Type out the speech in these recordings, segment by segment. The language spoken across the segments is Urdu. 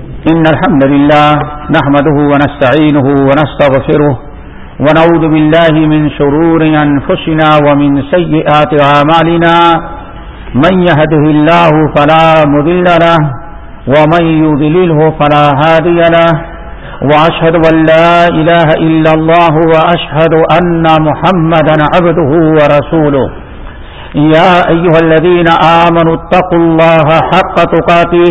إن الحمد لله نحمده ونستعينه ونستغفره ونعوذ بالله من شرور أنفسنا ومن سيئات عمالنا من يهده الله فلا مذل له ومن يذلله فلا هادي له وأشهد أن لا إله إلا الله وأشهد أن محمدا عبده ورسوله يا أيها الذين آمنوا اتقوا الله حق تقاته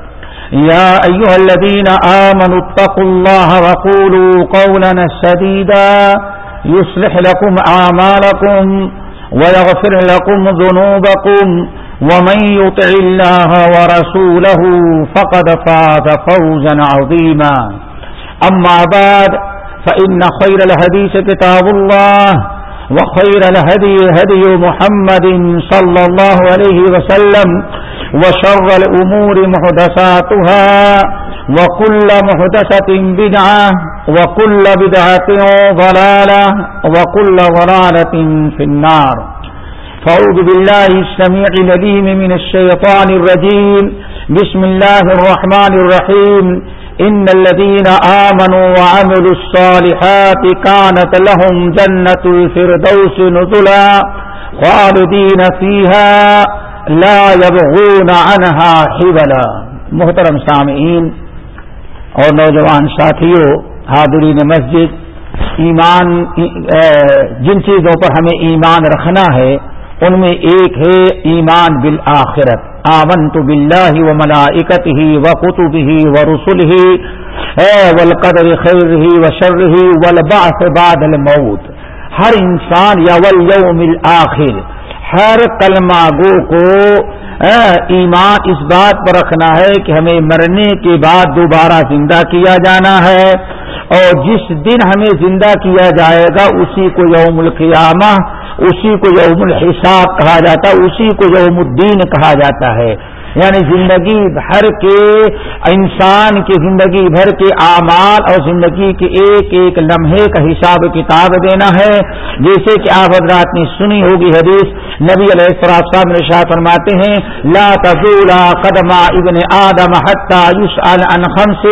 يا أيها الذين آمنوا اتقوا الله وقولوا قولنا السديدا يصلح لكم أعمالكم ويغفر لكم ذنوبكم ومن يطع الله ورسوله فقد فاز فوزا عظيما. أما بعد، فإن خير الهديث كتاب الله وخير الهدي هدي محمد صلى الله عليه وسلم وشر الأمور محدثاتها وكل محدثة بدعة وكل بدعة ضلالة وكل ضلالة في النار. فأعوذ بالله السميع لديم من الشيطان الرجيم. بسم الله الرحمن الرحيم. إن الذين آمنوا وعملوا الصالحات كانت لهم جنة الفردوس نزلا خالدين فيها لا يبغون عنها حبلا. محترم سامعین اور نوجوان ساتھیوں، حاضرین مسجد، ایمان جن چیزوں پر ہمیں ایمان رکھنا ہے، ان میں ایک ہے ایمان بالآخرت. آمن تو بلّہ و ملائکت ہی و قطب ہی و رسول ہی ولقدر خیر ہی و شر ہی ولباس بعد الموت. ہر انسان یا ول آخر ہر کلمہ گو کو ایمان اس بات پر رکھنا ہے کہ ہمیں مرنے کے بعد دوبارہ زندہ کیا جانا ہے اور جس دن ہمیں زندہ کیا جائے گا، اسی کو یوم القیامہ، اسی کو یوم الحساب کہا جاتا ہے اسی کو یوم الدین کہا جاتا ہے۔ یعنی زندگی بھر کے، انسان کی زندگی بھر کے اعمال اور زندگی کے ایک ایک لمحے کا حساب کتاب دینا ہے۔ جیسے کہ آپ حضرات نے سنی ہوگی حدیث، نبی علیہ السلام صاحب نے شاہ فرماتے ہیں، لا تزولا قدما ابن آدم حتى يسأل عن خمس۔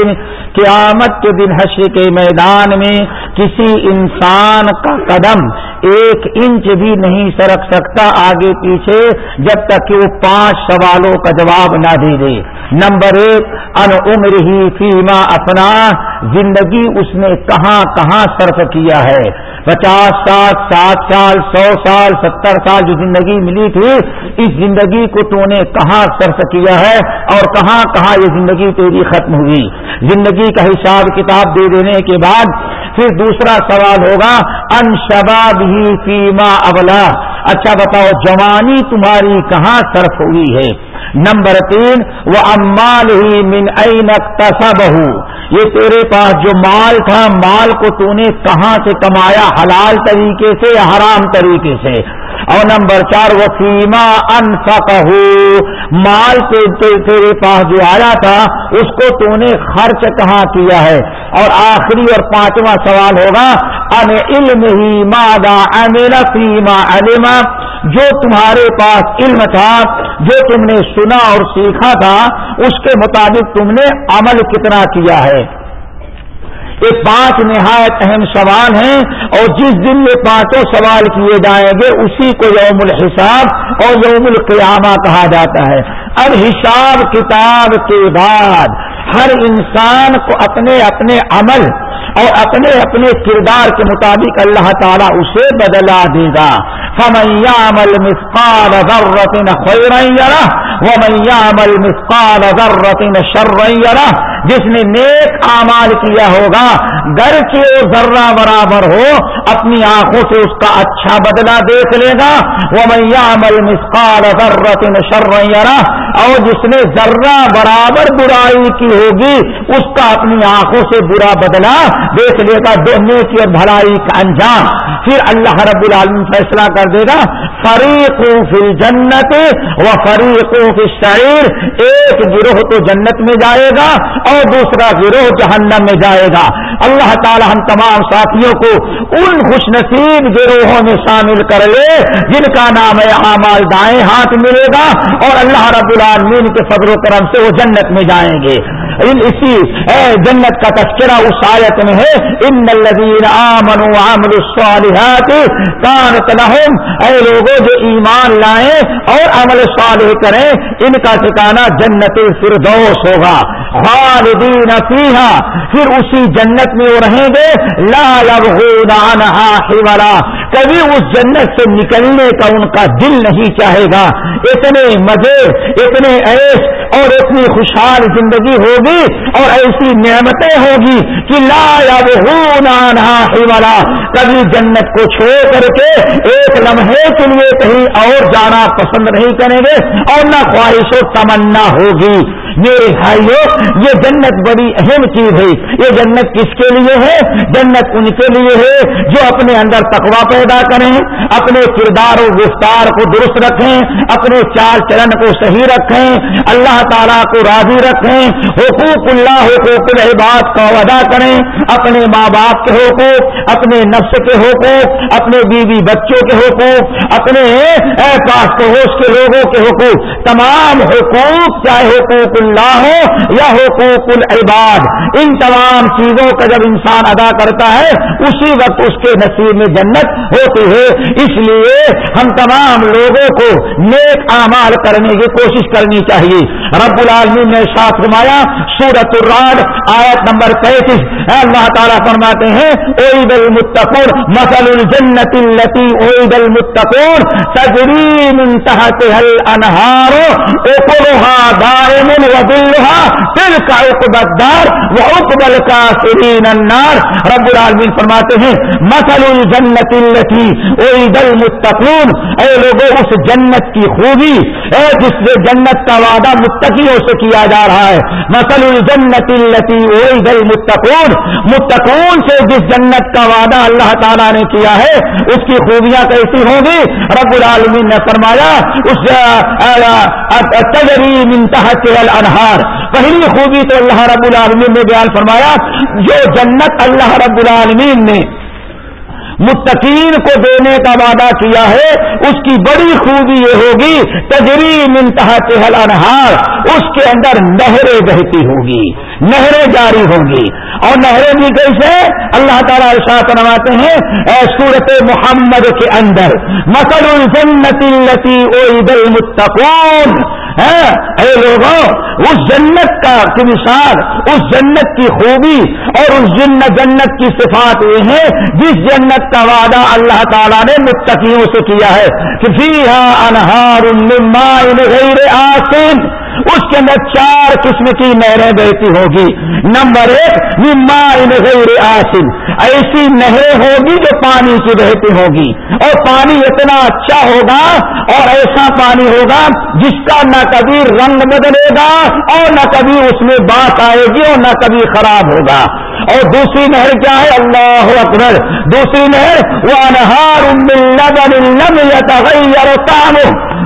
قیامت کے دن حشر کے میدان میں کسی انسان کا قدم ایک انچ بھی نہیں سرک سکتا آگے پیچھے، جب تک کہ وہ پانچ سوالوں کا جواب نہ دے دے۔ نمبر ایک ان عمر ہی فیما اپنا، زندگی اس نے کہاں کہاں صرف کیا ہے۔ پچاس سال سات سال، سو سال، ستر سال جو زندگی ملی تھی، اس زندگی کو تو نے کہاں صرف کیا ہے اور کہاں کہاں یہ زندگی تیری ختم ہوئی۔ زندگی کا حساب کتاب دے دینے کے بعد پھر دوسرا سوال ہوگا، ان شباب ہی فیما ابلا اچھا بتاؤ، جوانی تمہاری کہاں صرف ہوئی ہے؟ نمبر تین، وہ امال ہی من تصا یہ تیرے پاس جو مال تھا، مال کو تو نے کہاں سے کمایا؟ حلال طریقے سے یا حرام طریقے سے؟ اور نمبر چار وہ فیما مال تیرے پاس جو آیا تھا، اس کو تو نے خرچ کہاں کیا ہے؟ اور آخری اور پانچواں سوال ہوگا ان علم ہی مادا امیر فیما علما جو تمہارے پاس علم تھا، جو تم نے سنا اور سیکھا تھا، اس کے مطابق تم نے عمل کتنا کیا ہے؟ یہ پانچ نہایت اہم سوال ہیں اور جس دن یہ پانچوں سوال کیے جائیں گے، اسی کو یوم الحساب اور یوم القیامہ کہا جاتا ہے۔ اب حساب، کتاب کے بعد ہر انسان کو اپنے اپنے عمل اور اپنے اپنے کردار کے مطابق اللہ تعالیٰ اسے بدلا دے گا۔ فمیا عمل مسقال ضرورت خیر وہ میاں مل مسکال ذرا شریا جس نے نیک اعمال کیا ہوگا، گھر کے ذرہ برابر ہو، اپنی آنکھوں سے اس کا اچھا بدلہ دیکھ لے گا۔ وہ میاں مل مسکال ذرا شریا اور جس نے ذرہ برابر برائی کی ہوگی، اس کا اپنی آنکھوں سے برا بدلا دیکھ لے گا۔ دونوں کی اور بھلائی کا انجام۔ پھر اللہ رب العالمین فیصلہ کر دے گا فریق فی جنت و فریق فی شعیر ایک گروہ تو جنت میں جائے گا اور دوسرا گروہ جہنم میں جائے گا۔ اللہ تعالی ہم تمام ساتھیوں کو ان خوش نصیب گروہوں میں شامل کر لے، جن کا نام ہے اعمال دائیں ہاتھ ملے گا اور اللہ رب العالمین کے فضل و کرم سے وہ جنت میں جائیں گے۔ اسی جنت کا تذکرہ اس آیت میں ہے، ان الذین آمنوا وعملوا الصالحات كانت لهم اے لوگوں جو ایمان لائیں اور عمل صالح کریں، ان کا ٹھکانہ جنت الفردوس ہوگا۔ خالدین فیہا، پھر اسی جنت میں وہ رہیں گے۔ لا يبغون عنها حولا۔ کبھی اس جنت سے نکلنے کا ان کا دل نہیں چاہے گا۔ اتنے مزے، اتنے ایش اور اتنی خوشحال زندگی ہوگی اور ایسی نعمتیں ہوگی کہ لا یا وہ والا کبھی جنت کو چھوڑ کر کے ایک لمحے کے لیے کہیں اور جانا پسند نہیں کریں گے اور نہ خواہش و تمنا ہوگی۔ میرے بھائیوں یہ جنت بڑی اہم چیز ہے۔ یہ جنت کس کے لیے ہے؟ جنت ان کے لیے ہے جو اپنے اندر تقوا پیدا کریں، اپنے کردار و گفتار کو درست رکھیں، اپنے چال چلن کو صحیح رکھیں، اللہ تعالیٰ کو راضی رکھیں، حقوق اللہ، حقوق العباد کا ادا کریں، اپنے ماں باپ کے حقوق، اپنے نفس کے حقوق، اپنے بیوی بچوں کے حقوق، اپنے پاس پڑوس کے لوگوں کے حقوق۔ تمام حقوق، چاہے حقوق اللہ ہو یا حقوق العباد۔ ان تمام چیزوں کا جب انسان ادا کرتا ہے، اسی وقت اس کے نصیب میں جنت ہوتی ہے۔ اس لیے ہم تمام لوگوں کو نیک اعمال کرنے کی کوشش کرنی چاہیے۔ رب العالمین نے ساتھ فرمایا سورت الراد آیت نمبر پینتیس۔ اللہ تعالیٰ فرماتے ہیں عید المتقور مسل الجنت التی عید المتقور تجری من تحت حل انہارو اوپرها دائم پھر کا اقبدار وہ اقبل کا سرین النار۔ رب العالمین فرماتے ہیں مسل الجنت التی عید المتقون۔ اے لوگوں اس جنت کی خوبی، اے جس سے جنت کا وعدہ متقیوں سے کیا جا رہا ہے۔ مسل الجنت التی عید المتقون۔ متقون سے جس جنت کا وعدہ اللہ تعالیٰ نے کیا ہے، اس کی خوبیاں کیسی ہوں گی؟ رب العالمین نے فرمایا، اس تجری منتہا چہل انہار پہلی خوبی تو اللہ رب العالمین نے بیان فرمایا، جو جنت اللہ رب العالمین نے متقین کو دینے کا وعدہ کیا ہے، اس کی بڑی خوبی یہ ہوگی، تجری منتہا چہل انہار اس کے اندر نہریں بہتی ہوگی، نہریں جاری ہوں گی۔ اور نہریں بھی کیسے اللہ تعالیٰ ارشاد نواتے ہیں، اے صورت محمد کے اندر مسل الجنت التی او المتقون۔ اے لوگوں، اس جنت کا کی مثال، اس جنت کی خوبی اور اس جنت جنت کی صفات یہ ہے جس جنت کا وعدہ اللہ تعالیٰ نے متقیوں سے کیا ہے۔ کسی ہاں انہار غیر آسن اس کے اندر چار قسم کی نہریں بہتی ہوگی۔ نمبر ایک غیر آسن۔ ایسی نہریں ہوگی جو پانی کی بہتی ہوگی۔ اور پانی اتنا اچھا ہوگا اور ایسا پانی ہوگا جس کا نہ کبھی رنگ بدلے گا اور نہ کبھی اس میں بات آئے گی اور نہ کبھی خراب ہوگا۔ اور دوسری نہر کیا ہے؟ اللہ اکبر۔ دوسری نہر وہ انہار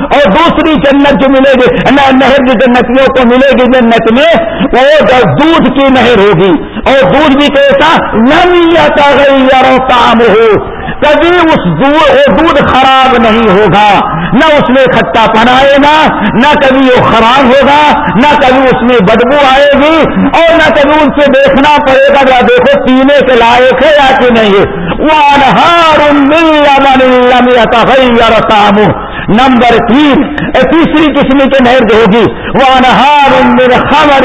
اور دوسری جنت جو ملے گی، نہ نہر جو جنتیوں کو ملے گی جنت میں، وہ دودھ کی نہر ہوگی۔ اور دودھ بھی کیسا؟ نمیتا گئی یار کام ہو کبھی اس دودھ خراب نہیں ہوگا۔ نہ اس میں کھٹا پنائے گا، نہ کبھی وہ خراب ہوگا، نہ کبھی اس میں بدبو آئے گی۔ اور نہ کبھی ان سے دیکھنا پڑے گا یا دیکھو پینے کے لائق ہے یا کہ نہیں۔ وہ انہار نمبر تین تیسری قسم کے نہر ہوگی۔ وہ انہار خبر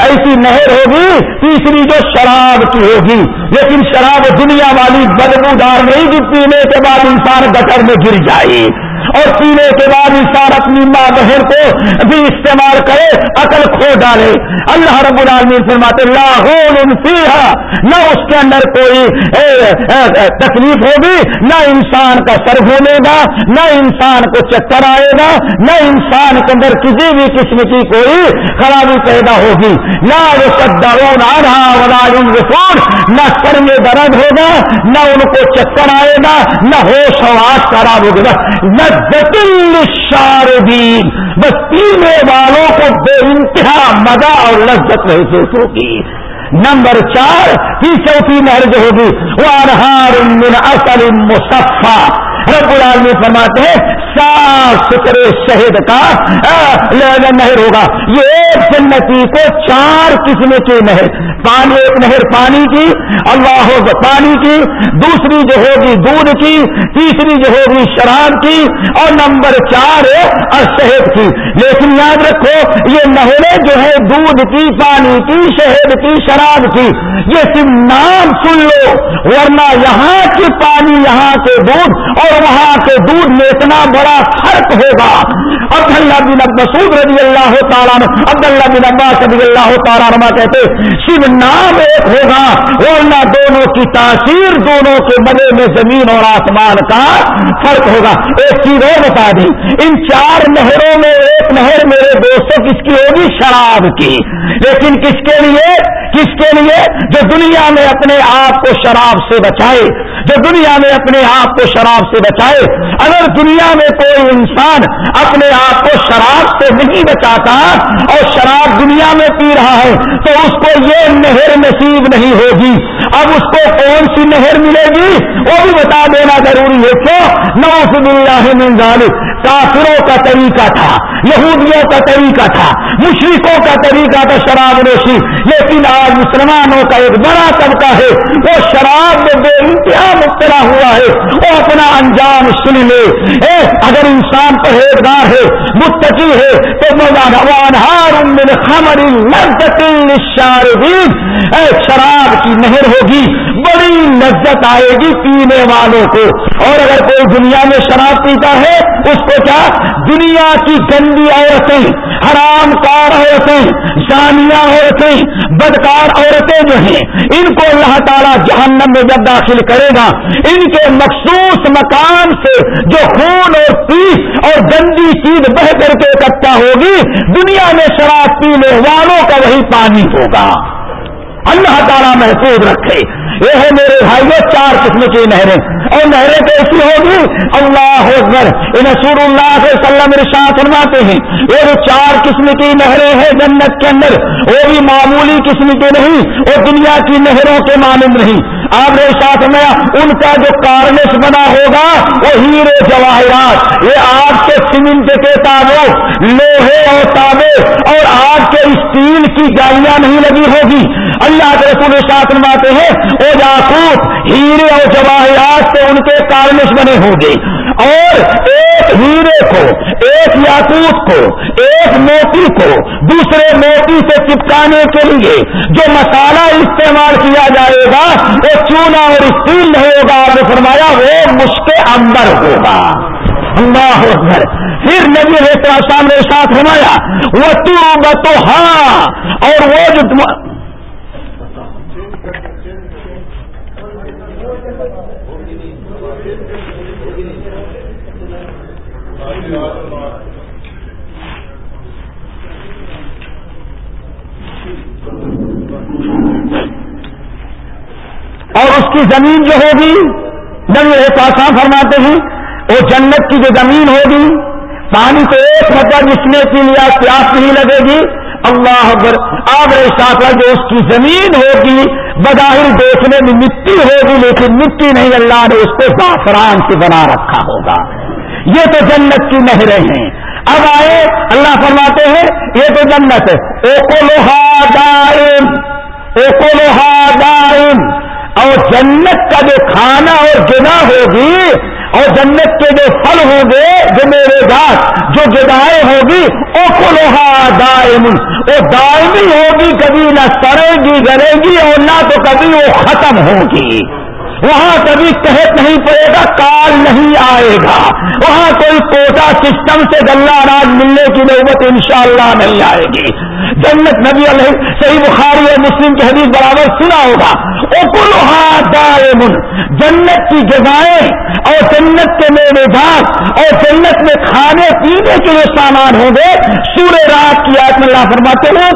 ایسی نہر ہوگی، تیسری جو شراب کی ہوگی۔ لیکن شراب دنیا والی بدبودار نہیں جو پینے کے بعد انسان گٹر میں گر جائے۔ اور پینے کے بعد انسان اپنی ماں بہن کو بھی استعمال کرے، عقل کھو ڈالے۔ اللہ رب العالمین فرماتے لاہور نہ اس کے اندر کوئی تکلیف ہوگی، نہ انسان کا سر ہونے گا، نہ انسان کو چکر آئے گا، نہ انسان کے اندر کسی بھی قسم کی کوئی خرابی پیدا ہوگی۔ نہ وہ سدارون آ رہا نہ سر میں درد ہوگا، نہ ان کو چکر آئے گا، نہ ہوش آواز خراب ہوگا، نہ شاردین بس پینے والوں کو بے انتہا مزہ اور لذت محسوس ہوگی۔ نمبر چار کی چوتھی نہر ہوگی۔ وہ انہار من اصل مصفا رب العالمین فرماتے ہیں صاف ستھرے شہد کا نہر ہوگا۔ یہ ایک جنتی کو چار قسم کی نہر پانی ایک نہر پانی کی، اللہ ہو پانی کی، دوسری جو ہوگی دودھ کی، تیسری جو ہوگی شراب کی، اور نمبر چار شہد کی۔ لیکن یاد رکھو، یہ نہریں جو ہے دودھ کی، پانی کی، شہد کی، شراب کی، یہ صرف نام سن لو، ورنہ یہاں کی پانی یہاں کے دودھ اور وہاں کے دودھ میں اتنا بڑا فرق ہوگا۔ عبداللہ بن مسعود رضی اللہ تعالیٰ عبداللہ بن عباس رضی اللہ تعالیٰ نما کہتے شیو نام ایک ہوگا، ورنہ دونوں کی تاثیر، دونوں کے مدے میں زمین اور آسمان کا فرق ہوگا۔ ایک چیز اور بتا دی، ان چار نہروں میں ایک نہر میرے دوستوں، کس کی ہوگی؟ شراب کی۔ لیکن کس کے لیے؟ کس کے لیے؟ جو دنیا میں اپنے آپ کو شراب سے بچائے جو دنیا میں اپنے آپ کو شراب سے بچائے، اگر دنیا میں کوئی انسان اپنے آپ کو شراب سے نہیں بچاتا اور شراب دنیا میں پی رہا ہے، تو اس کو یہ نہر نصیب نہیں ہوگی۔ اب اس کو کون سی نہر ملے گی؟ وہ بھی بتا دینا ضروری ہے۔ کیوں؟ نو من ذالک۔ کافروں کا طریقہ تھا، یہودیوں کا طریقہ تھا مشرقوں کا طریقہ تھا شراب نوشی۔ لیکن آج مسلمانوں کا ایک بڑا طبقہ ہے، وہ شراب میں بے انتہا مبتلا ہوا ہے وہ اپنا انجام سن لے۔ اے، اگر انسان پرہیزگار ہے، متقی ہے، تو خمر اے، شراب کی نہر ہوگی، بڑی لذت آئے گی پینے والوں کو۔ اور اگر کوئی دنیا میں شراب پیتا ہے اس کو کیا دنیا کی گندی عورتیں، حرام کار عورتیں جانیا عورتیں، بدکار عورتیں جو ہیں، ان کو اللہ تعالیٰ جہنم میں جب داخل کرے گا، ان کے مخصوص مکان سے جو خون اور پیس اور گندی چیز بہ کر کے اکٹھا ہوگی، دنیا میں شراب پینے والوں کا وہی پانی ہوگا۔ اللہ تعالیٰ محفوظ رکھے۔ یہ ہے میرے بھائی چار قسم کی نہریں۔ اور نہریں کیسی ہوگی، اللہ اکبر، انہیں سور اللہ سے سلم ارشاد فرماتے ہیں۔ یہ جو چار قسم کی نہریں ہیں جنت کے اندر، وہ بھی معمولی قسم کی نہیں، وہ دنیا کی نہروں کے مانند نہیں۔ آپ نے ساتھ میں ان کا جو کارنش بنا ہوگا، وہ ہیرے جواہرات۔ یہ آج کے سیمنٹ کے تابوں لوہے اور تابے، اور آج کے اسٹیل کی جالیاں نہیں لگی ہوگی۔ رسول ساتھ فرماتے ہیں۔ وہ جاکوت ہیرے اور جواہرات سے ان کے کارنش بنے ہوں گے۔ اور ایک ہیرے کو، ایک یاقوت کو، ایک موتی کو دوسرے موتی سے چپکانے کے لیے جو مسالہ استعمال کیا جائے گا، وہ چونا اور اسٹیل نہیں ہوگا آپ نے فرمایا، وہ مشک اندر ہوگا۔ اللہ اکبر۔ پھر نبی ہے سامنے ساتھ فرمایا وہ تو ہاں اور وہ جو اور اس کی زمین جو ہوگی، نبی آسان فرماتے ہیں وہ جنت کی جو زمین ہوگی، پانی کو ایک مطلب جس کی لیا پیاس نہیں لگے گی۔ اللہ اکبر آب ساتھ جو اس کی زمین ہوگی، بظاہر دیکھنے میں مٹی ہوگی، لیکن مٹی نہیں، اللہ نے اس کو زعفران سے بنا رکھا ہوگا۔ یہ تو جنت کی نہریں ہیں۔ اب آئے، اللہ فرماتے ہیں، یہ تو جنت ہے۔ اوکو لوہا دائم اوکو لوہا دائم۔ اور جنت کا جو کھانا اور جنا ہوگی، اور جنت کے جو پھل ہوں گے، جو میرے گاس، جو گدائیں ہوگی اوکو لوہا دائم۔ وہ دائمی ہوگی، کبھی نہ سڑے گی، گلے گی، اور نہ تو کبھی وہ ختم ہوگی۔ وہاں کبھی قحط نہیں پڑے گا، کال نہیں آئے گا۔ وہاں کوئی کوٹا سسٹم سے گلا اناج ملنے کی نوبت انشاءاللہ نہیں آئے گی۔ جنت نبی علیہ، صحیح بخاری اور مسلم کی حدیث برابر سنا ہوگا۔ جنت کی جگہیں اور جنت کے میرے جات اور جنت میں کھانے پینے کے جو سامان ہوں گے، سورہ رات کی آیت میں اللہ فرماتے ہیں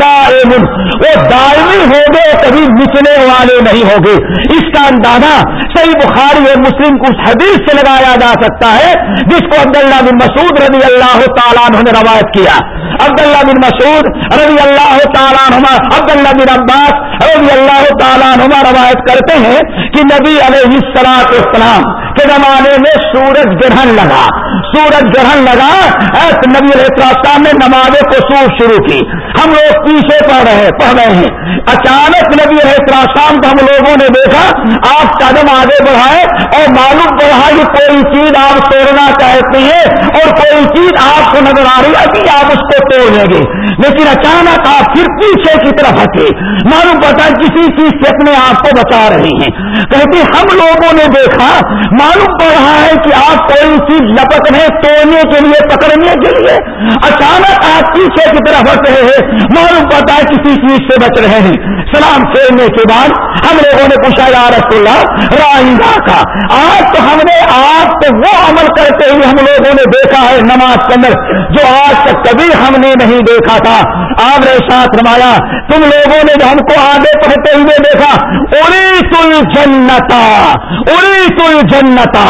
دائمن۔ وہ دائمی ہوں گے کبھی مچنے والے نہیں ہوں گے۔ اس کا اندازہ صحیح بخاری اور مسلم کو اس حدیث سے لگایا جا سکتا ہے، جس کو عبداللہ بن مسعود رضی اللہ تعالیٰ نے روایت کیا۔ عبداللہ بن مسعود رضی اللہ تعالیٰ عنہ عبداللہ بن عباس رضی اللہ تعالیٰ عنہ روایت کرتے ہیں کہ نبی علیہ السلاط اسلام زمانے میں سورج گرہن لگا۔ سورج گرہن لگا ایسے نبی علیہ السلام نے نماز کو سور شروع کی۔ ہم لوگ پیچھے پڑھ رہے پڑھ رہے ہیں۔ اچانک نبی علیہ السلام کو ہم لوگوں نے دیکھا، آپ قدم آگے بڑھائے اور معلوم پڑا کہ کوئی چیز آپ توڑنا چاہتی ہے اور کوئی چیز آپ کو نظر آ رہی ہے کہ آپ اس کو توڑ لیں گے۔ لیکن اچانک آپ پھر پیچھے کی طرف ہٹے۔ معلوم پڑتا کسی چیز سے اپنے آپ کو بچا رہی ہیں۔ کہتے ہم لوگوں نے دیکھا، معلوم معلوم پڑ رہا ہے کہ آپ کوئی چیز لپک رہے توڑنے کے لیے، پکڑنے کے لیے۔ اچانک آپ پیچھے کی طرف ہٹ رہے ہیں۔ معلوم پڑتا ہے کسی چیز سے بچ رہے ہیں۔ سلام پھیرنے کے بعد ہم لوگوں نے پوچھا، یا رسول اللہ رائندہ کا آج تو ہم نے، آج تو وہ عمل کرتے ہوئے ہم لوگوں نے دیکھا ہے نماز کے اندر، جو آج تک کبھی ہم نے نہیں دیکھا تھا۔ آپ نے ساتھ رمایا تم لوگوں نے ہم کو آگے پڑھتے ہوئے دیکھا اری تل جنتا اری تل جنتا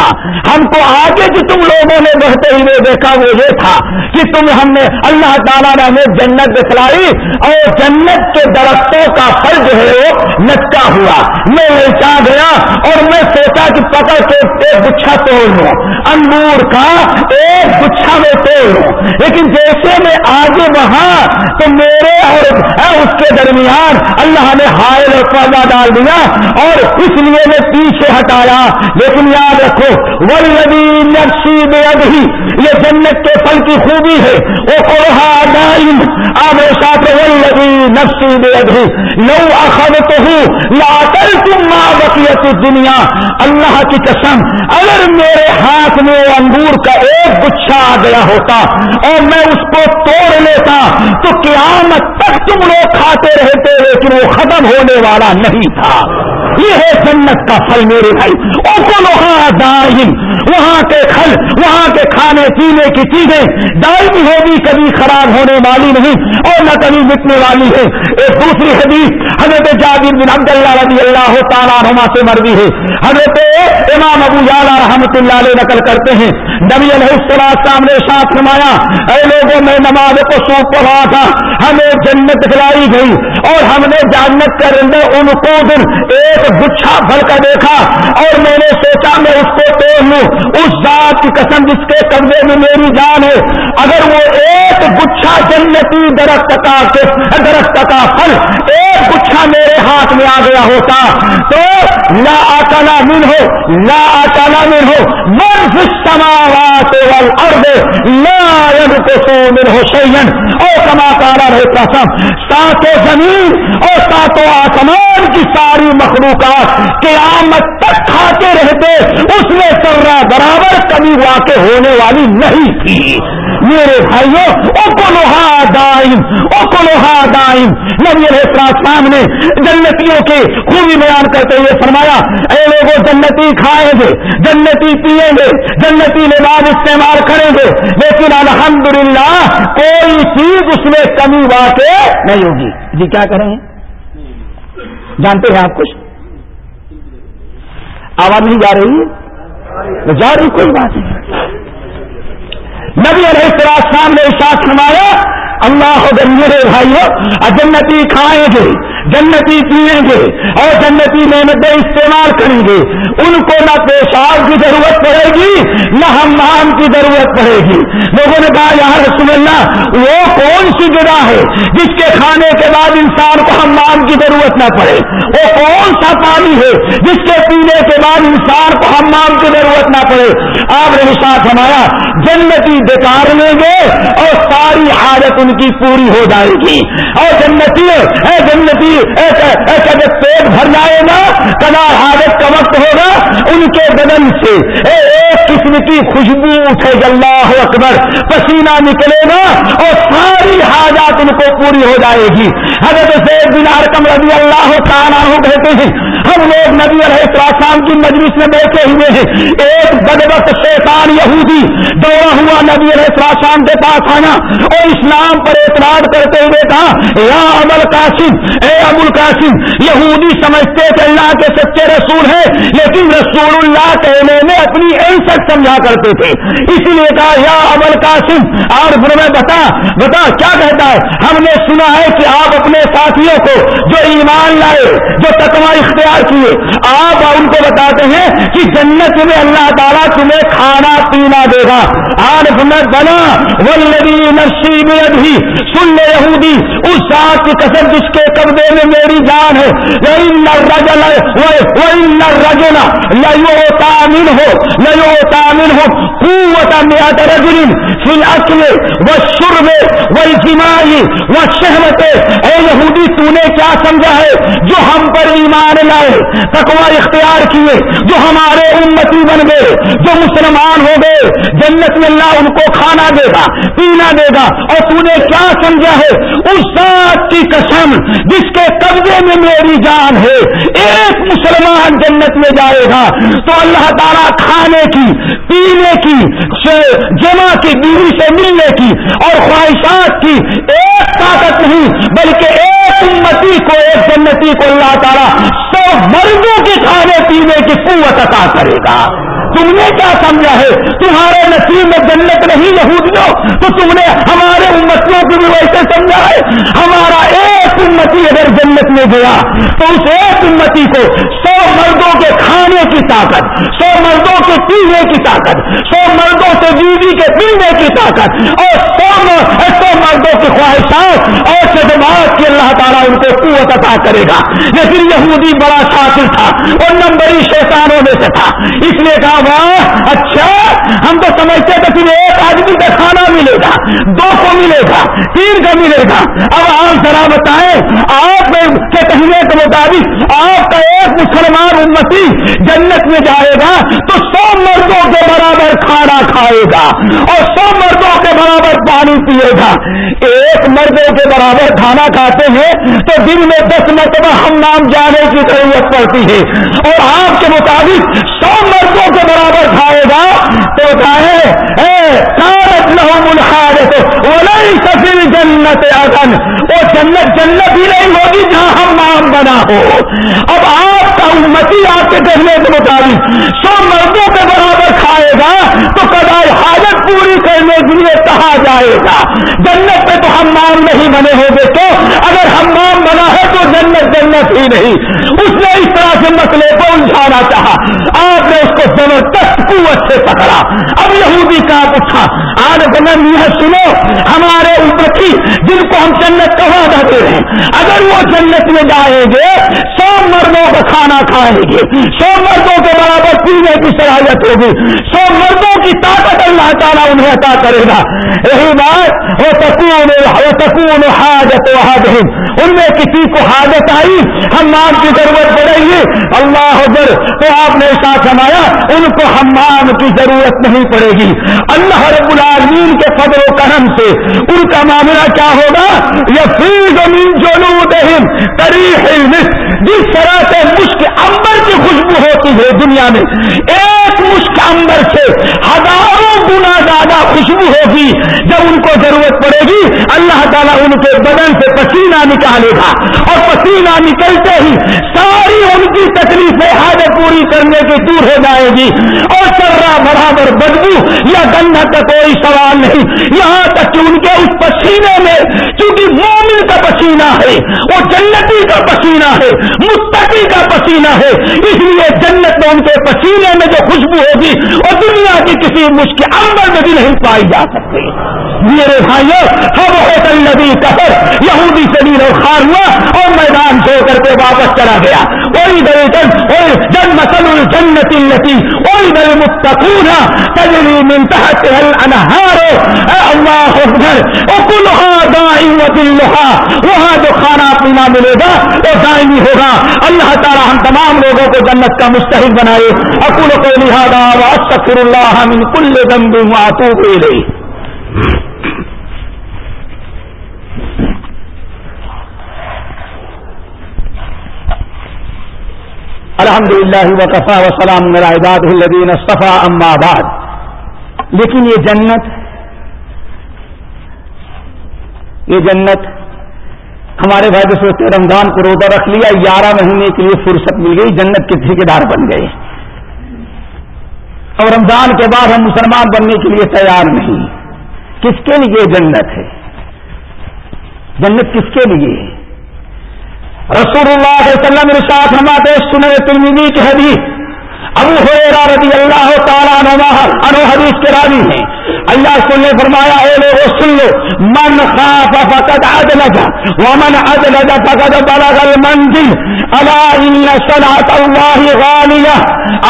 ہم کو آگے جو تم لوگوں نے بڑھتے ہوئے دیکھا، وہ یہ تھا کہ تم ہم نے اللہ تعالیٰ نے ہمیں جنت دکھلائی اور جنت کے درختوں کا پھل جو ہے وہ لٹکا ہوا۔ میں لچا گیا اور میں سوچا کہ پکڑ کے ایک گچھا توڑ لوں۔ انگور کا ایک گچھا میں توڑ لوں۔ لیکن جیسے میں آگے بڑھا تو میرے اور اس کے درمیان اللہ نے حائل اور پردہ ڈال دیا اور اس لیے میں پیچھے ہٹایا۔ لیکن یاد رکھو ولدی نقشی بے ابھی یہ جنت کے پل کی خوبی ہے۔ وہ کوہا ڈائم آب ساتھ ولدی نقشی بے ابھی لو تم بقیت دنیا اللہ کی قسم، اگر میرے ہاتھ میں انگور کا ایک گچھا آ گیا ہوتا اور میں اس کو توڑ لیتا، تو قیامت تک تم لوگ کھاتے رہتے، لیکن وہ ختم ہونے والا نہیں تھا۔ یہ ہے جنت کا پھل میرے بھائی۔ او کو لوہا دائم، وہاں کے کھل وہاں کے کھانے پینے کی چیزیں دائمی ہوگی، کبھی خراب ہونے والی نہیں اور نہ کبھی مٹنے والی ہے۔ ایک دوسری حدیث، حضرت جابر بن عبد اللہ رضی اللہ تعالیٰ نما سے مرضی ہے۔ حضرت امام ابو جالا رحمت اللہ علیہ نقل کرتے ہیں۔ نبی علیہ السلام نے ساتھ نمایا اے لوگوں، میں نماز کو سونپ پڑھا تھا، ہمیں جنت کھلائی گئی اور ہم نے جانت کے اندر ان کو دن ایک گچھا بھر کر دیکھا اور میں نے سوچا، میں اس کو توڑ لوں۔ اس ذات کی قسم جس کے قبضے میں میری جان ہے، اگر وہ ایک گچھا جنتی درخت کا درخت کا پھل ایک گچھا میرے ہاتھ میں آ گیا ہوتا، تو لا آکالا من ہو، لا آکالا من ہو، من سماوات والارض لا ينقص منه شيئا او کما کارا رہے قسم ساتوں زمین اور ساتوں آسمان کی ساری مخلوقات قیامت تک کھاتے رہتے، اس میں سرا برابر کبھی واقع ہونے والی نہیں تھی۔ میرے بھائیوں او کو لوہا دائم۔ او کو لوہا دائم نبی السلام نے جنتیوں کی خوبی بیان کرتے ہوئے فرمایا، اے لوگوں جنتی کھائیں گے، جنتی پیئیں گے، جنتی لباس استعمال کریں گے، لیکن الحمدللہ کوئی چیز اس میں کمی واقع نہیں ہوگی۔ جی کیا کریں جانتے ہیں آپ کچھ؟ آواز نہیں جا رہی۔ جاری کوئی بات نہیں نبی علیہ السلام نے ساتھ فرمایا، اللہ میرے بھائیو، اجنتی کھائیں گے۔ جنتی پیئیں گے اور جنتی نعمتیں استعمال کریں گے۔ ان کو نہ پیشاب کی ضرورت پڑے گی، نہ ہم کی ضرورت پڑے گی۔ لوگوں نے کہا یار رسول اللہ، وہ کون سی جگہ ہے جس کے کھانے کے بعد انسان کو ہم کی ضرورت نہ پڑے؟ وہ کون سا پانی ہے جس کے پینے کے بعد انسان کو ہم کی ضرورت نہ پڑے؟ آپ نے ساتھ ہمارا جنتی بیکار لیں گے اور ساری حالت ان کی پوری ہو جائے گی۔ اور جنتی جنتی ایسا ایسا جب پیٹ بھر جائے گا کلا حالت کا وقت ہوگا، ان کے بدن سے۔ اے کی خوشبو اٹھے گا اللہ اکبر۔ پسینہ نکلے گا اور ساری حاجات ان کو پوری ہو جائے گی۔ حضرت سے بنار رضی اللہ تعالیٰ کہتے ہیں، ہم لوگ نبی علیہ السلام کی مجلس میں بیٹھے ہوئے ہیں۔ ایک بدبت شیطان یہودی دوڑا ہوا نبی علیہ السلام کے پاس آنا اور اسلام پر اعتراض کرتے ہوئے کہا، یا ابل قاسم اے ابو القاسم، یہودی سمجھتے کہ اللہ کے سچے رسول ہیں، لیکن رسول اللہ کہنے میں اپنی عزت سمجھا کرتے تھے۔ اسی لیے کہا، یا ابل قاسم اور میں بتا بتا، کیا کہتا ہے؟ ہم نے سنا ہے کہ آپ اپنے ساتھیوں کو جو ایمان لائے، جو تکوا اختیار کیے، آپ ان کو بتاتے ہیں کہ جنت میں اللہ تعالیٰ تمہیں کھانا پینا دے گا۔ آج بنا ولدی نرسی میں ابھی سن لے یہودی، اس ذات کی قسم جس کے قبضے میں میری جان ہے۔ رجنا لو تامن ہو لو تامن منهم قوة مئة رجل فی الاصل و شرب و اجتماعی و شہمت اے یہودی، تو نے کیا سمجھا ہے؟ جو ہم پر ایمان لائے، تقوی اختیار کیے، جو ہمارے امتی بن گئے، جو مسلمان ہو گئے، جنت میں اللہ ان کو کھانا دے گا، پینا دے گا۔ اور تو نے کیا سمجھا ہے؟ اس ذات کی قسم جس کے قبضے میں میری جان ہے، ایک مسلمان جنت میں جائے گا۔ تو اللہ تعالیٰ کھانے کی، پینے کی، جمع کی بیوی سے ملنے کی اور خواہشات کی ایک طاقت نہیں، بلکہ ایک امتی کو، ایک جنتی کو اللہ تعالیٰ سو مردوں کی کھانے پینے کی قوت عطا کرے گا۔ تم نے کیا سمجھا ہے؟ تمہارے نصیب میں جنت نہیں، یہودیوں! تو تم نے ہمارے امتوں کو بھی ویسے سمجھا ہے۔ ہمارا ایک امتی اگر جنت میں گیا، تو اس ایک امتی کو سو مردوں کے کھانے کی طاقت، سو مردوں کے پینے کی طاقت، سو مردوں سے بیوی کے پینے کی طاقت اور سو مردوں کی خواہشات اور خدمات کی اللہ تعالیٰ ان کو قوت عطا کرے گا۔ لیکن یہودی بڑا شاطر تھا اور نمبری شیطانوں میں سے تھا۔ اس لیے کہا اچھا ہم تو سمجھتے تھے کہ ایک آدمی کا کھانا ملے گا، دو کو ملے گا، تین کا ملے گا۔ اب آپ ذرا بتائیں، آپ کے کہنے کے مطابق آپ کا ایک مسلمان امتی جنت میں جائے گا تو سو مردوں کے برابر کھانا کھائے گا اور سو مردوں کے برابر پانی پیے گا۔ ایک مردوں کے برابر کھانا کھاتے ہیں تو دن میں دس مرتبہ ہم نام جانے کی ضرورت پڑتی ہے۔ اور آپ کے مطابق سو مردوں کے برابر کھائے گا تو کہے سفید جنت اگن وہ جنت جنت ہی نہیں ہوگی جہاں ہم نام بنا ہو۔ اب آپ امتی آپ کے کہنے کے مطابق سو مردوں کے برابر کھائے گا تو کدائی حاجت پوری کرنے کے لیے کہا جائے گا۔ جنت پہ تو ہم نام نہیں بنے ہوں گے تو، اگر ہم نام بنا ہے تو جنت جنت ہی نہیں اس نے اس طرح سے مسئلے کو الجھانا چاہا آپ نے اس کو زبردست قوت سے پکڑا۔ اب یہودی کا پوچھا آج بنن یہ سنو، ہمارے امتی جن کو ہم جنت کا وعدہ دے رہے ہیں، اگر وہ جنت میں جائیں گے، سو مردوں کا کھانا کھائیں گے۔ سو مردوں کے برابر پینے کی صلاحیت ہوگی۔ سو مردوں کی طاقت اللہ تعالیٰ انہیں عطا کرے گا۔ یہی بات، وہ تکون وہ تکون حاجت ان میں کسی کو حادث آئی؟ حمام کی ضرورت پڑے گی۔ اللہ حضر، تو آپ نے ساتھ سمایا ان کو حمام کی ضرورت نہیں پڑے گی۔ اللہ رب العالمین کے فضل و کرم سے ان کا معاملہ کیا ہوگا؟ یہ پھر زمین جو جس طرح سے مشک امبر کی خوشبو ہوتی ہے دنیا میں، ایک مشک امبر سے ہزاروں گنا زیادہ خوشبو ہوگی۔ جب ان کو ضرورت پڑے گی، اللہ تعالیٰ ان کے بدن سے پسینہ نکالے گا۔ اور پسینہ نکلتے ہی ساری ان کی تکلیفیں حاجت پوری کرنے کی دور ہو جائے گی۔ اور چرا برابر بدبو یا گندہ کا کوئی سوال نہیں، یہاں تک کہ ان کے اس پسینے میں مومن کا پسینہ ہے، وہ جنتی کا پسینہ ہے، متقی کا پسینہ ہے۔ اس لیے جنت میں ان کے پسینے میں جو خوشبو ہوگی وہ دنیا کی کسی مشکل عمل میں بھی نہیں پائی جا سکتی۔ میرے بھائیوں ہم ہوٹل نبی کفر، یہودی شریر اور خار ہوا اور میدان چھوڑ کر کے واپس چلا گیا۔ وہی دل جن مسل جنت التی وہی دل متقون تجری من تحت الانہار۔ اللہ اکبر وکلها دائم وہاں جو کھانا پینا ملے گا، وہ دائمی ہوگا۔ اللہ تعالی ہم تمام لوگوں کو جنت کا مستحق بنائے۔ اکول کو لہٰذا واسطر اللہ من کل ذنب واتوب الیہ۔ الحمد للہ وقفا وسلام عباد الدین صفا اما بعد۔ لیکن یہ جنت یہ جنت ہمارے بھائی جو سوچتے رمضان کو روزہ رکھ لیا، گیارہ مہینے کے لیے فرصت مل گئی، جنت کے ٹھیکیدار بن گئے۔ اور رمضان کے بعد ہم مسلمان بننے کے لیے تیار نہیں۔ کس کے لیے جنت ہے؟ جنت کس کے لیے؟ رسول اللہ علیہ وسلم ارشاد فرماتے سنے ترمیدی کی حدیث۔ ابو ہو رضی اللہ تعالیٰ انو حدیث کے راوی ہیں اللہ سے نے فرمایا، اے لوگو، سن لو، من خاف فقد عدلج ومن عدلج فقد بلغ المنزل۔ الا ان صلات الله غالية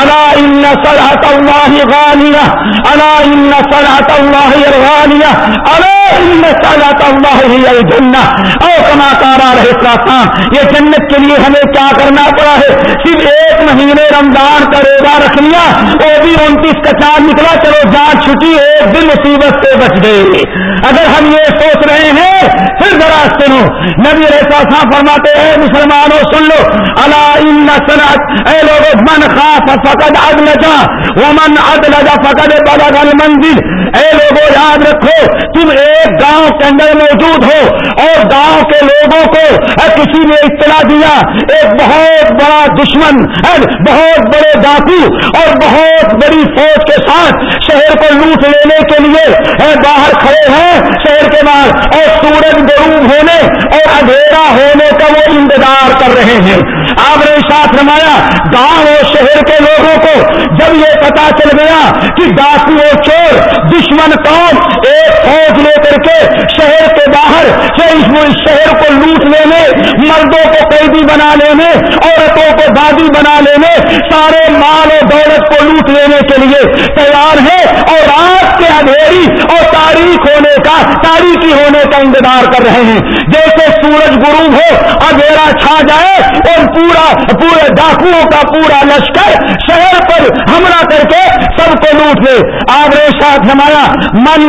الا ان صلات الله غالية الا ان صلات الله غالية الا ان صلات الله هي الجنة او کما کارا رہے السلام یہ جنت کے لیے ہمیں کیا کرنا پڑا ہے؟ صرف ایک مہینے رمضان کا روزہ رکھ لیا وہ بھی انتیس کا چار نکلا، چلو جان چھٹی ایک دن مصیبت سے بچ گئے۔ اگر ہم یہ سوچ رہے ہیں، پھر ذرا سنو۔ نبی رہتا فرماتے ہیں، مسلمانوں سن لو اللہ صنعت، اے لوگ من خاف فقد اد لجا وہ من اد لجا فقد بلغ المنزل۔ اے لوگوں یاد رکھو، تم ایک گاؤں کے اندر موجود ہو، اور گاؤں کے لوگوں کو کسی نے اطلاع دیا، ایک بہت بڑا دشمن بہت بڑے ڈاکو اور بہت بڑی فوج کے ساتھ شہر کو لوٹ لینے کے لیے باہر کھڑے ہیں شہر کے باہر اور سورج غروب ہونے اور اندھیرا ہونے کا وہ انتظار کر رہے ہیں۔ آپ نے ساتھ رمایا گاؤں اور شہر کے لوگوں کو جب یہ پتا چل گیا کہ ڈاکو اور چور دشمن قوم ایک فوج لے کر کے شہر کے باہر اس شہر کو لوٹ لینے، مردوں کو قیدی بنا لینے، عورتوں کو بازی بنا لینے، سارے مال و دولت کو لوٹ لینے کے لیے تیار ہے اور رات کے اندھیری اور تاریخ ہونے کا، تاریخی ہونے کا انتظار کر رہے ہیں۔ جیسے سورج غروب ہو، اندھیرا چھا جائے اور پورا پورے ڈاکوؤں کا پورا لشکر شہر پر حملہ کر کے سب کو لوٹ لے۔ آپ نے ساتھ ہمارا من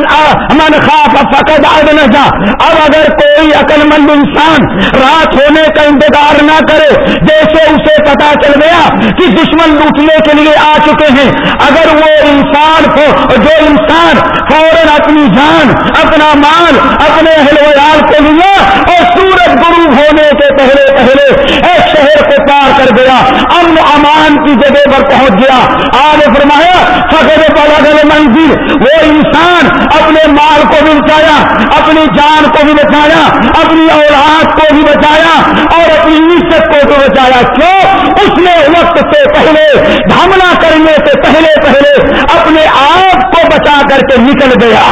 من خواب فقد آگ جا۔ اب اگر کوئی عقل مند انسان رات ہونے کا انتظار نہ کرے، جیسے اسے پتا چل گیا کہ دشمن لوٹنے کے لیے آ چکے ہیں، اگر وہ انسان کو، جو انسان فوراً اپنی جان، اپنا مال، اپنے اہل ویال کو لیا اور سورج غروب ہونے کے پہلے پہلے ایک شہر کو پار کر گیا، امن امان کی جگہ پر پہنچ گیا۔ آج فرمایا، فخر پڑا منزل وہ انسان اپنے مال کو بھی بچایا، اپنی جان کو بھی بچایا، اپنی اولاد کو بھی بچایا اور اپنی عزت کو بھی بچایا۔ کیوں؟ اس نے وقت سے پہلے، حملہ کرنے سے پہلے پہلے اپنے آپ بچا کر کے نکل گیا۔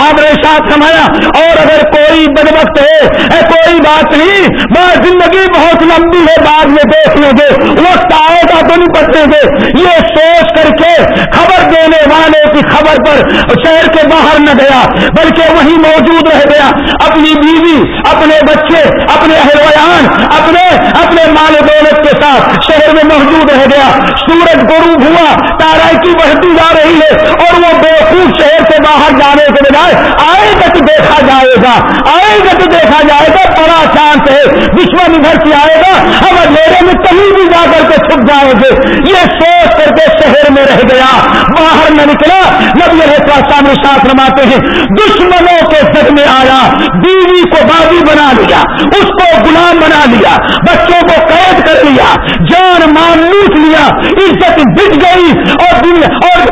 آپ نے ساتھ سمایا اور اگر کوئی بد وقت ہے کوئی بات نہیں بس زندگی بہت لمبی ہے، بعد میں دیکھ لیں گے وقت آئے گا تو نہیں بچیں گے۔ یہ سوچ کر کے خبر دینے والے کی خبر پر شہر کے باہر نہ گیا، بلکہ وہی موجود رہ گیا۔ اپنی بیوی، اپنے بچے، اپنے اہلویان اپنے اپنے مال دولت کے ساتھ شہر میں موجود رہ گیا۔ سورج غروب ہوا تارائی بڑھتی جا رہی ہے، اور وہ بےخوب شہر سے باہر جانے کے بجائے آئے گا دیکھا جائے گا، آئے گا تو دیکھا جائے گا، بڑا چانس ہے دشمن ادھر سے آئے گا، ہم اندھیرے میں کہیں بھی جا کر کے چھپ جائیں گے۔ یہ سوچ کر کے شہر میں رہ گیا، باہر نہ نکلا۔ نبی رہتا سامنے ساتھ رماتے ہیں، دشمنوں کے سر میں آیا، بیوی کو بازی بنا لیا، اس کو غلام بنا لیا، بچوں کو قید کر لیا، جان مان لوٹ لیا، عزت بج گئی اور دنیا اور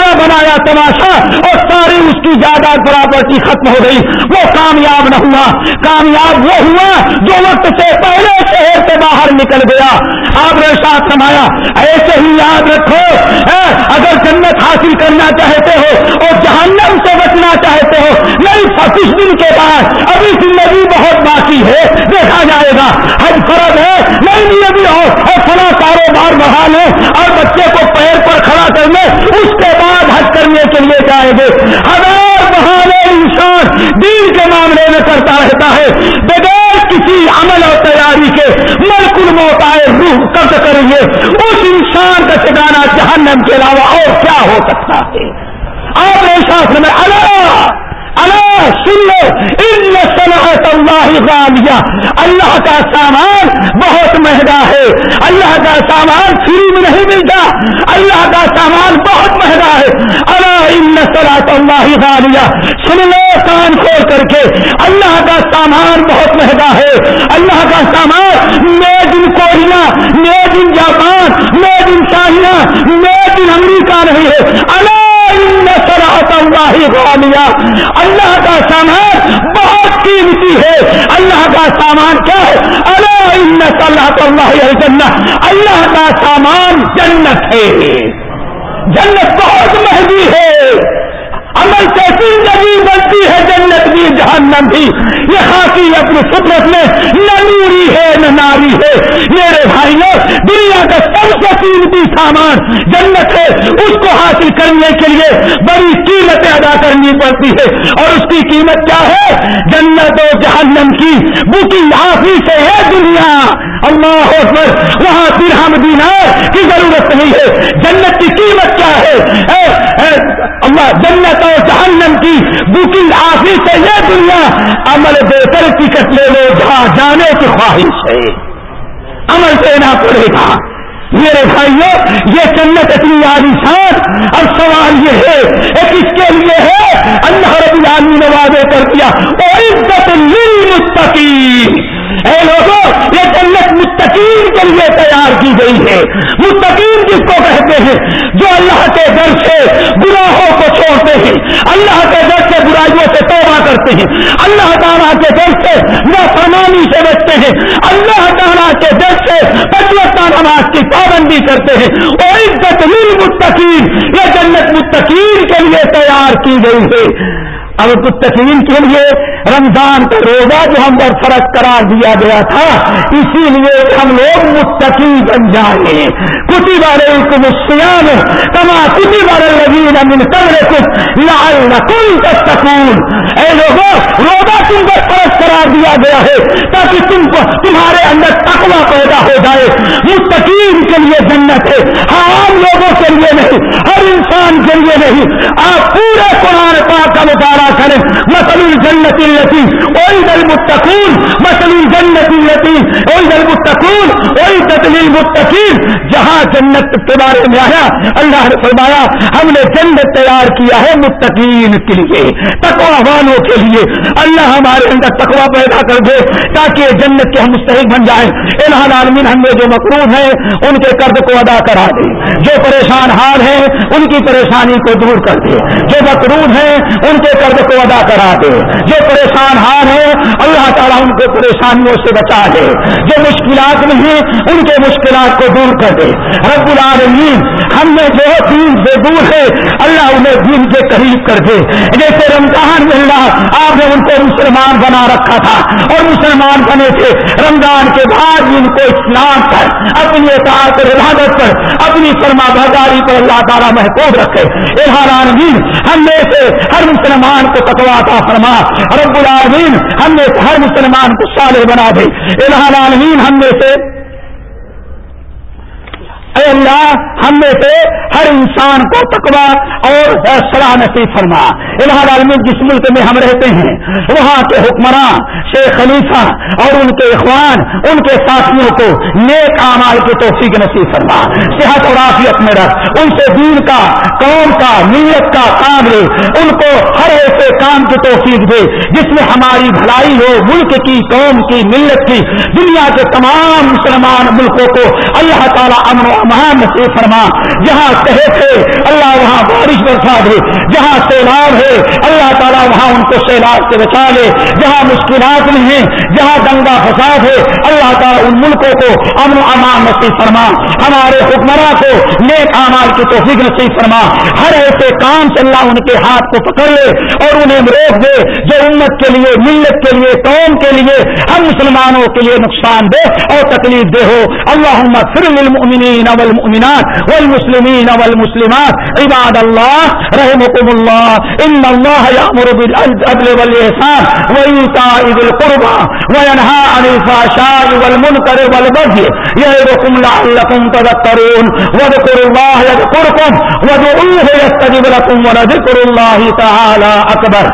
بڑا بنایا تماشا اور ساری اس کی جائیداد پراپرٹی ختم ہو گئی۔ وہ کامیاب نہ ہوا۔ کامیاب وہ ہوا جو وقت سے پہلے شہر سے باہر نکل گیا۔ آپ نے ساتھ سمایا ایسے ہی یاد رکھو اگر جنت حاصل کرنا چاہتے ہو اور جہنم سے بچنا چاہتے ہو، نہیں کچھ دن کے بعد ابھی زندگی بہت باقی ہے، دیکھا جائے گا۔ حج فرض ہے، نہیں نہیں ابھی اور فلاں کاروبار بڑھا لیں اور بچے کو پیر پر کھڑا کر لیں اس کے بعد حج کرنے کے لیے جائیں گے ہزار بہانے انسان دین کے معاملے میں زیادہ ہے۔ بغیر کسی عمل اور تیاری کے ملک الموت آئے روح قبض کریں گے۔ اس انسان کا ٹھکانا جہنم کے علاوہ اور کیا ہو سکتا ہے؟ آپ نے شاستر میں اللہ اللہ، سن لو، ان اللہ غالیہ اللہ کا سامان بہت مہنگا ہے۔ اللہ کا سامان فری میں نہیں ملتا۔ اللہ کا سامان بہت مہنگا ہے۔ اللہ ان اللہ غالیہ سن لو کان کھول کر کے۔ اللہ کا سامان بہت مہنگا ہے۔ اللہ کا سامان made in Korea made in Japan made in China made in America نہیں ہے۔ اللہ اللہ اللہ کا سامان بہت کی ہے۔ اللہ کا سامان کیا ہے؟ اللہ اللہ اللہ کا سامان جنت ہے۔ جنت بہت مہنگی ہے۔ عمل سے زندگی بنتی ہے جنت بھی جہنم بھی۔ یہ خاصی اپنی فطرت میں نہ نوری ہے نہ ناری ہے۔ میرے بھائیوں دنیا کا سب سے قیمتی سامان جنت ہے۔ اس کو حاصل کرنے کے لیے بڑی قیمتیں ادا کرنی پڑتی ہے۔ اور اس کی قیمت کیا ہے؟ جنت و جہنم کی۔ بکنگ حافی سے ہے دنیا۔ اللہ اکبر، وہاں پھر ہم دینار کی ضرورت نہیں ہے۔ جنت کی قیمت کیا ہے؟ اللہ، جنت جہنم کی بکنگ آفس سے یہ دنیا عمل دے کر ٹکٹ لے لو جہاں جانے کی خواہش ہے۔ عمل دینا پڑے گا۔ میرے بھائیوں یہ جنت اتنی عالیشان اور سوال یہ ہے ایک اس کے لیے ہے؟ اللہ رب العالمین نے وعدے کر دیا۔ اور عزت للمتقین۔ اے لوگوں، یہ جنت مستقیم کے لیے تیار کی گئی ہے۔ مستقیم جس کو کہتے ہیں، جو اللہ کے در سے گناہوں کو چھوڑتے ہیں۔ اللہ کے در سے برائیوں سے توبہ کرتے ہیں۔ اللہ تعالیٰ کے در سے فرمانی سے بچتے ہیں۔ اللہ تعالیٰ کے در سے پچوتا نماز کی پابندی کرتے ہیں۔ اور عزت مل مستقیم یہ جنت مستقیم کے لیے تیار کی گئی ہے۔ اب متقین کے لیے رمضان کا روزہ جو ہم پر فرق قرار دیا گیا تھا، اسی لیے ہم لوگ متقی بن جائیں کسی بارے کو مسیام کما کسی بارے لگی نمین کر کچھ لال نقل اے لوگوں روزہ تم پر فرق قرار دیا گیا ہے تاکہ تم کو تمہارے اندر تقوی پیدا ہو جائے۔ متقین کے لیے جنت ہے عام لوگوں کے لیے نہیں، ہر انسان کے لیے نہیں۔ آپ پورے قرآن پاک کا مطالعہ کریں مسل الجنت التی اوئی دل متقین مسل الجنت التی اوئی دل متقین اوئی تدلیل متقین جہاں جنت کے بارے میں آیا، اللہ نے فرمایا، ہم نے جنت تیار کیا ہے متقین کے لیے تقوا والوں کے لیے۔ اللہ ہمارے اندر تقوا پیدا کر دے، تاکہ جنت کے ہم مستحق بن جائیں۔ الہ العالمین، ہم نے جو مقروض ہیں، ان کے قرض کو ادا کرا دے۔ جو پریشان حال ہیں، ان کی پریشانی کو دور کر دے۔ جو مقروض ہیں، ان کے قرض کو ادا کرا دے جو پریشان ہار ہے اللہ تعالیٰ ان کو پریشانیوں سے بچا دے جو مشکلات میں ہیں، ان کے مشکلات کو دور کر دے۔ رب العالمین، ہم نے جو دین سے دور ہے، اللہ انہیں دین کے قریب کر دے۔ جیسے رمضان میں اللہ، آپ نے ان کو مسلمان بنا رکھا تھا۔ اور مسلمان بنے تھے۔ رمضان کے بعد ان کو اسلام پر، اپنی اطاعت عبادت پر، اپنی فرما برداری پر اللہ تعالیٰ محفوظ رکھے۔ العالمین، ہم میں سے ہر مسلمان کو تقوا عطا فرما۔ رب العالمین ہم نے ہر مسلمان کو صالح بنا دے۔ الہ العالمین ہم نے سے اے اللہ، ہم میں سے ہر انسان کو تقوا اور صلاح نصیب فرما۔ الہ العالمین، جس ملک میں ہم رہتے ہیں، وہاں کے حکمراں شیخ خلیفہ اور ان کے اخوان، ان کے ساتھیوں کو نیک اعمال کی توفیق نصیب فرما۔ صحت اور عافیت میں رکھ۔ ان سے دین کا، قوم کا، نیت کا کام لے۔ ان کو ہر ایسے کام کی توفیق دے، جس میں ہماری بھلائی ہو، ملک کی، قوم کی، ملت کی، دنیا کے تمام مسلمان ملکوں کو اللہ تعالیٰ امن و امان نصیب فرما۔ جہاں کہے تھے، اللہ وہاں بارش برسا دے۔ جہاں سیلاب ہے، اللہ تعالیٰ وہاں ان کو سیلاب سے بچا لے۔ جہاں مشکلات میں ہیں، جہاں دنگا فساد ہے، اللہ تعالیٰ ان ملکوں کو امن و امان نصیب فرما۔ ہمارے حکمراں کو نیک امال کی توفیق نصیب فرما۔ ہر ایسے کام سے اللہ ان کے ہاتھ کو پکڑ لے اور انہیں روک دے جو امت کے لیے، ملت کے لیے، قوم کے لیے، ہم مسلمانوں کے لیے نقصان دے اور تکلیف دے ہو۔ اللہ فر المؤمنین والمؤمنات والمسلمين والمسلمات. عباد الله رحمكم الله إن الله يأمر بالعدل والإحسان وإيتاء ذي القربى وينهى عن الفحشاء والمنكر المنکر والبغی یعظکم لعلکم تذکرون. واذکروا اللہ یذکرکم ودعوه یستجب لکم ولذکر اللہ تعالی اکبر.